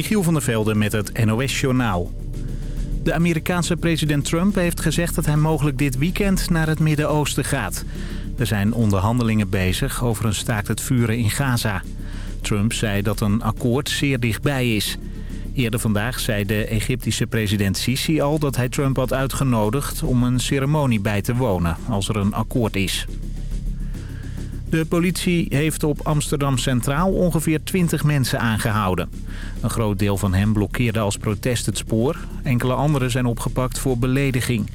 Michiel van der Velde met het NOS-journaal. De Amerikaanse president Trump heeft gezegd dat hij mogelijk dit weekend naar het Midden-Oosten gaat. Er zijn onderhandelingen bezig over een staakt het vuren in Gaza. Trump zei dat een akkoord zeer dichtbij is. Eerder vandaag zei de Egyptische president Sisi al dat hij Trump had uitgenodigd om een ceremonie bij te wonen als er een akkoord is. De politie heeft op Amsterdam Centraal ongeveer 20 mensen aangehouden. Een groot deel van hen blokkeerde als protest het spoor. Enkele anderen zijn opgepakt voor belediging.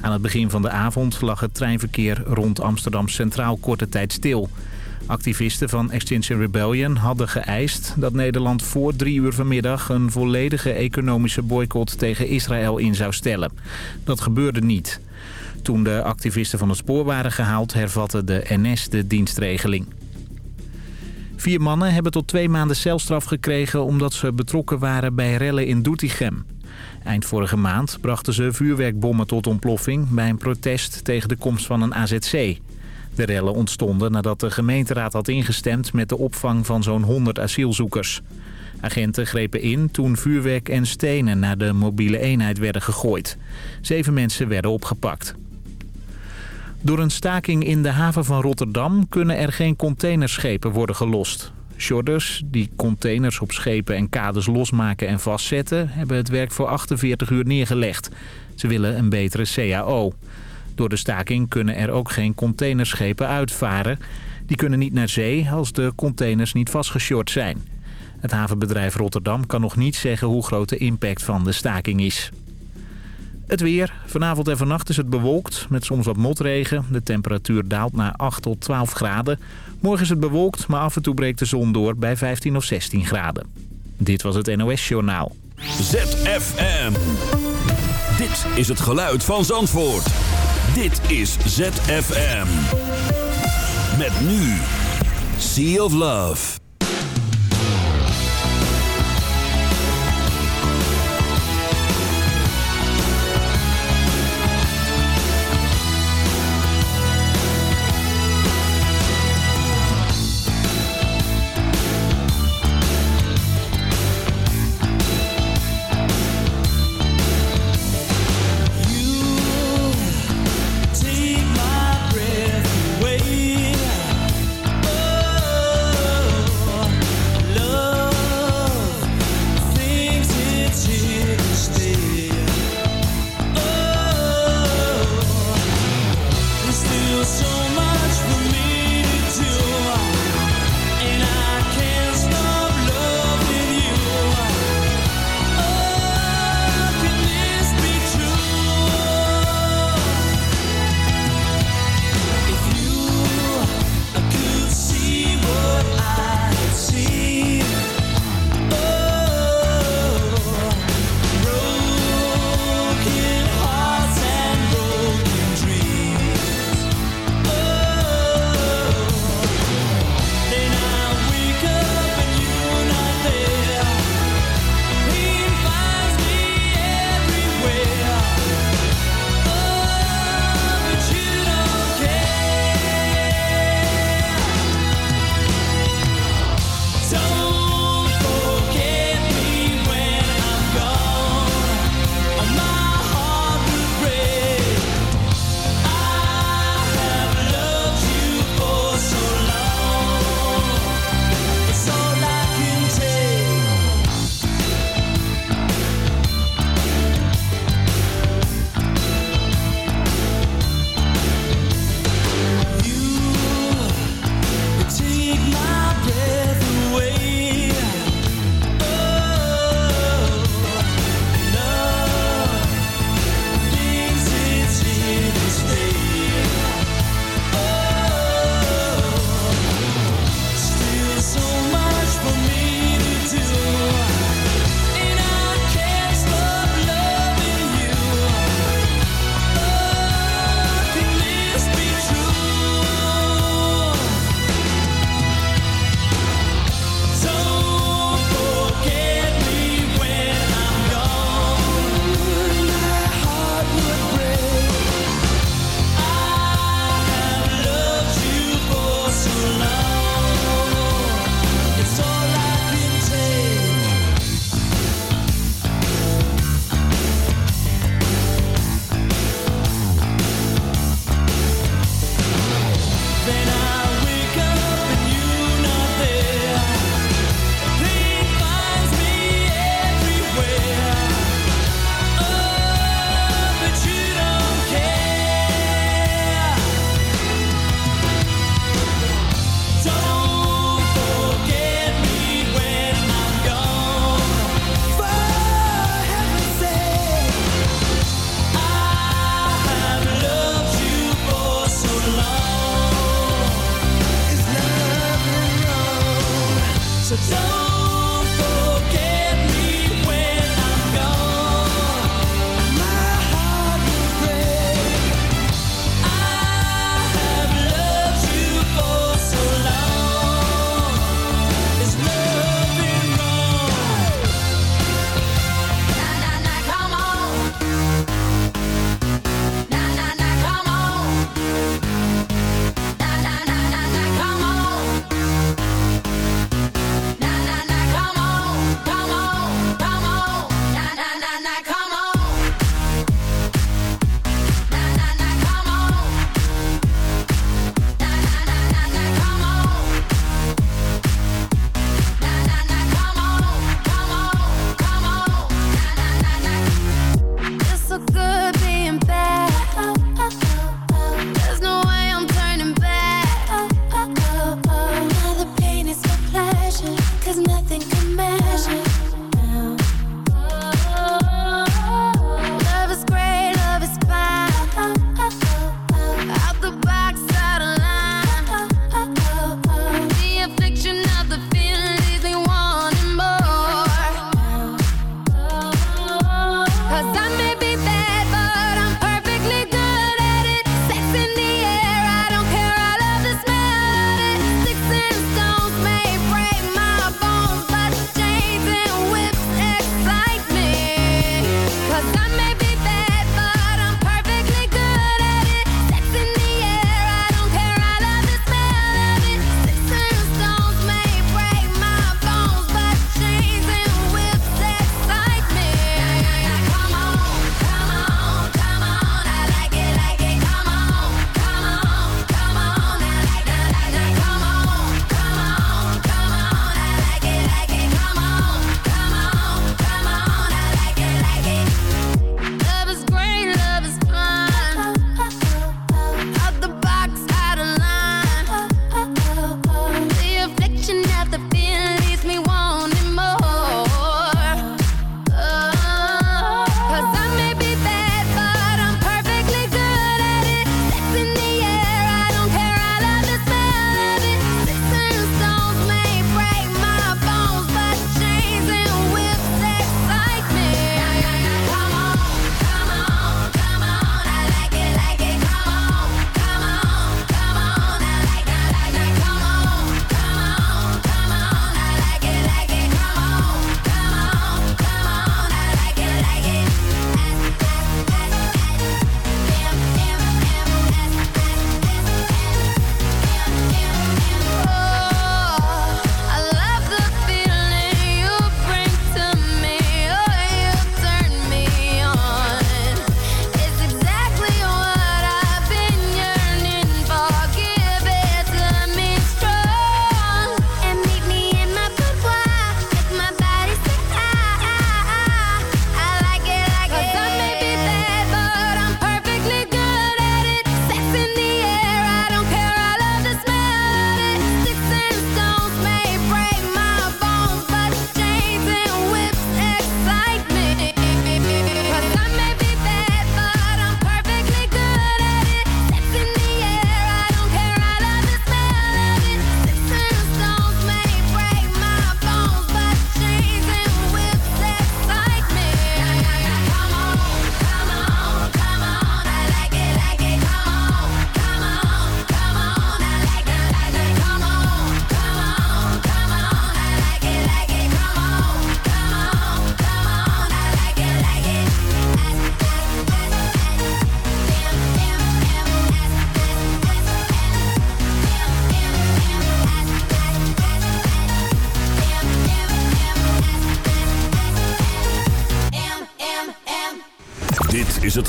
Aan het begin van de avond lag het treinverkeer rond Amsterdam Centraal korte tijd stil. Activisten van Extinction Rebellion hadden geëist dat Nederland voor drie uur vanmiddag een volledige economische boycott tegen Israël in zou stellen. Dat gebeurde niet. Toen de activisten van het spoor waren gehaald hervatte de NS de dienstregeling. Vier mannen hebben tot twee maanden celstraf gekregen omdat ze betrokken waren bij rellen in Doetinchem. Eind vorige maand brachten ze vuurwerkbommen tot ontploffing bij een protest tegen de komst van een AZC. De rellen ontstonden nadat de gemeenteraad had ingestemd met de opvang van zo'n 100 asielzoekers. Agenten grepen in toen vuurwerk en stenen naar de mobiele eenheid werden gegooid. Zeven mensen werden opgepakt. Door een staking in de haven van Rotterdam kunnen er geen containerschepen worden gelost. Shorters die containers op schepen en kades losmaken en vastzetten... hebben het werk voor 48 uur neergelegd. Ze willen een betere CAO. Door de staking kunnen er ook geen containerschepen uitvaren. Die kunnen niet naar zee als de containers niet vastgeshort zijn. Het havenbedrijf Rotterdam kan nog niet zeggen hoe groot de impact van de staking is. Het weer. Vanavond en vannacht is het bewolkt met soms wat motregen. De temperatuur daalt naar 8 tot 12 graden. Morgen is het bewolkt, maar af en toe breekt de zon door bij 15 of 16 graden. Dit was het NOS Journaal. ZFM. Dit is het geluid van Zandvoort. Dit is ZFM. Met nu. Sea of Love.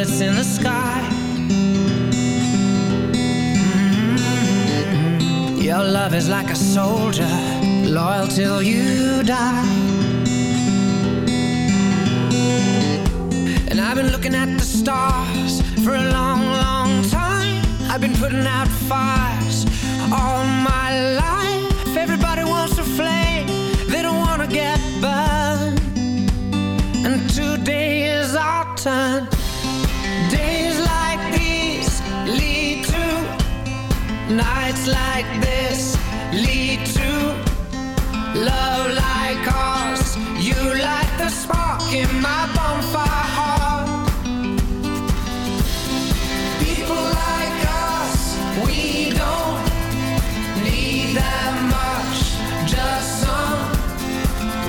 it's in the sky.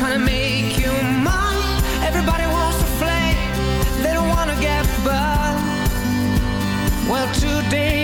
trying to make you mine Everybody wants to flame. They don't want to get by Well, today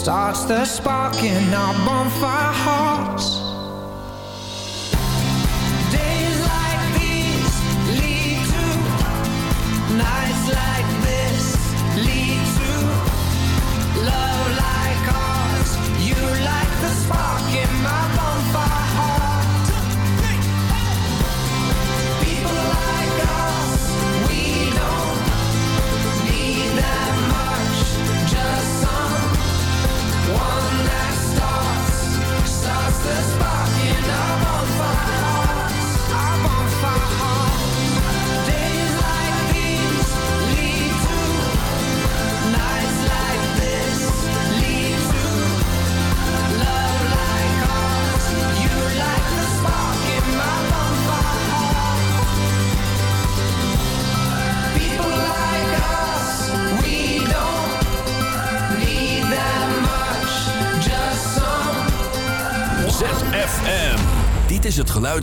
starts the spark in our bonfire hearts. Days like these lead to nights like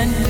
I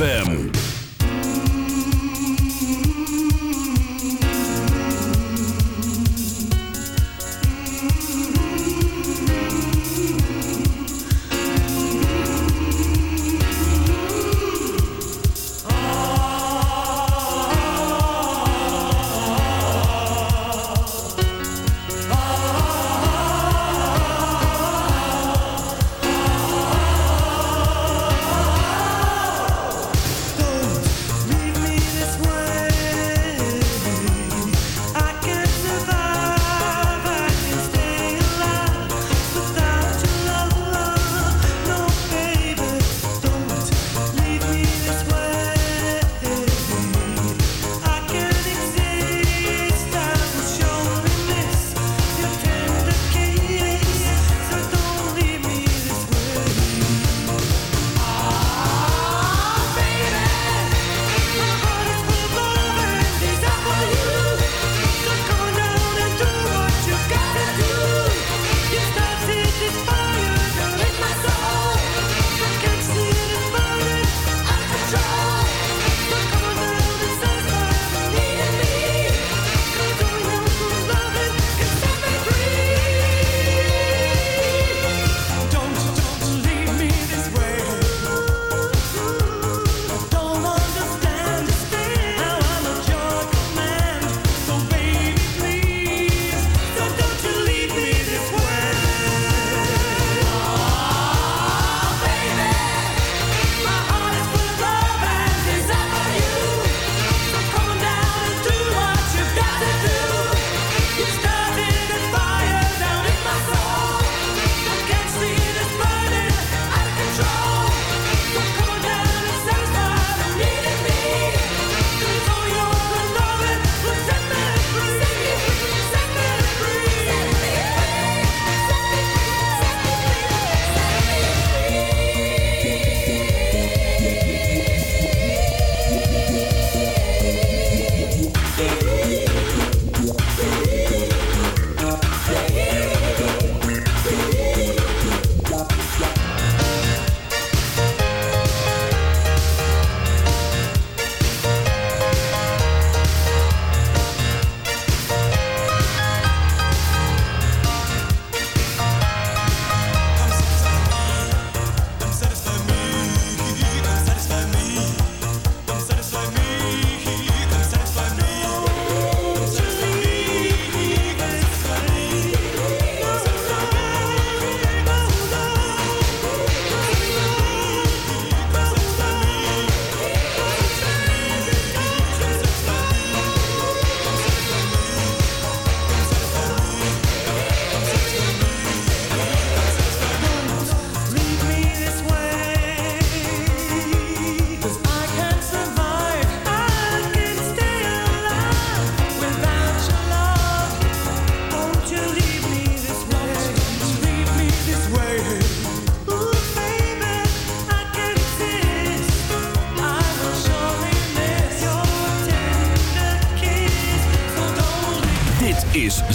ZFM.